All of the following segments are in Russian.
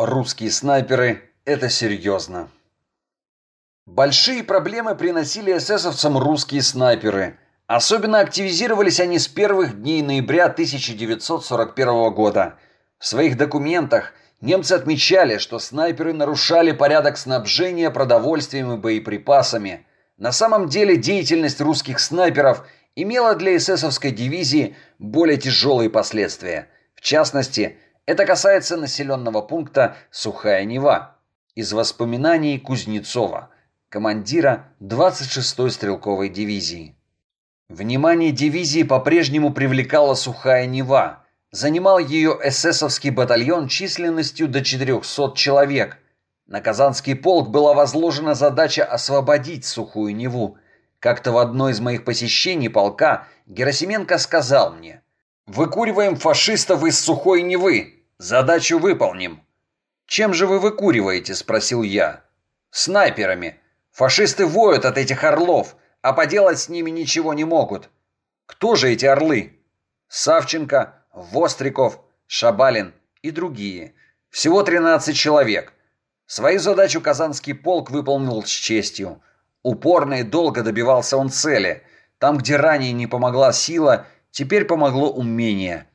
Русские снайперы – это серьезно. Большие проблемы приносили эсэсовцам русские снайперы. Особенно активизировались они с первых дней ноября 1941 года. В своих документах немцы отмечали, что снайперы нарушали порядок снабжения продовольствием и боеприпасами. На самом деле деятельность русских снайперов имела для эсэсовской дивизии более тяжелые последствия. В частности, это касается населенного пункта Сухая Нева из воспоминаний Кузнецова, командира 26-й стрелковой дивизии. Внимание дивизии по-прежнему привлекала Сухая Нева. Занимал ее эсэсовский батальон численностью до 400 человек. На Казанский полк была возложена задача освободить Сухую Неву. Как-то в одно из моих посещений полка Герасименко сказал мне «Выкуриваем фашистов из Сухой Невы, Задачу выполним. Чем же вы выкуриваете? спросил я. Снайперами. Фашисты воют от этих орлов, а поделать с ними ничего не могут. Кто же эти орлы? Савченко, Востриков, Шабалин и другие. Всего 13 человек. Свою задачу Казанский полк выполнил с честью. Упорно и долго добивался он цели. Там, где ранее не помогла сила, теперь помогло умение.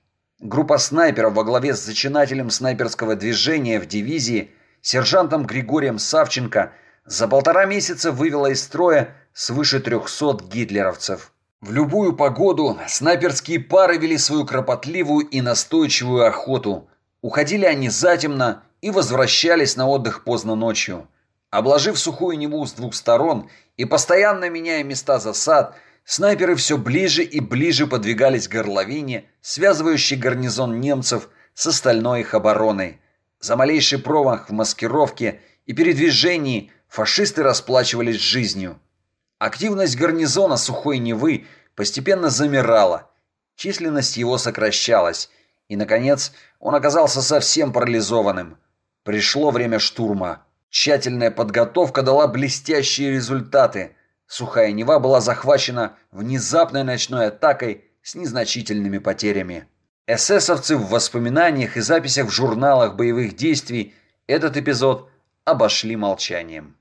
Группа снайперов во главе с зачинателем снайперского движения в дивизии, сержантом Григорием Савченко, за полтора месяца вывела из строя свыше 300 гитлеровцев. В любую погоду снайперские пары вели свою кропотливую и настойчивую охоту. Уходили они затемно и возвращались на отдых поздно ночью. Обложив сухую Неву с двух сторон и постоянно меняя места засад, Снайперы все ближе и ближе подвигались к горловине, связывающей гарнизон немцев с остальной их обороной. За малейший промах в маскировке и передвижении фашисты расплачивались жизнью. Активность гарнизона Сухой Невы постепенно замирала, численность его сокращалась, и, наконец, он оказался совсем парализованным. Пришло время штурма. Тщательная подготовка дала блестящие результаты – Сухая Нева была захвачена внезапной ночной атакой с незначительными потерями. Эсэсовцы в воспоминаниях и записях в журналах боевых действий этот эпизод обошли молчанием.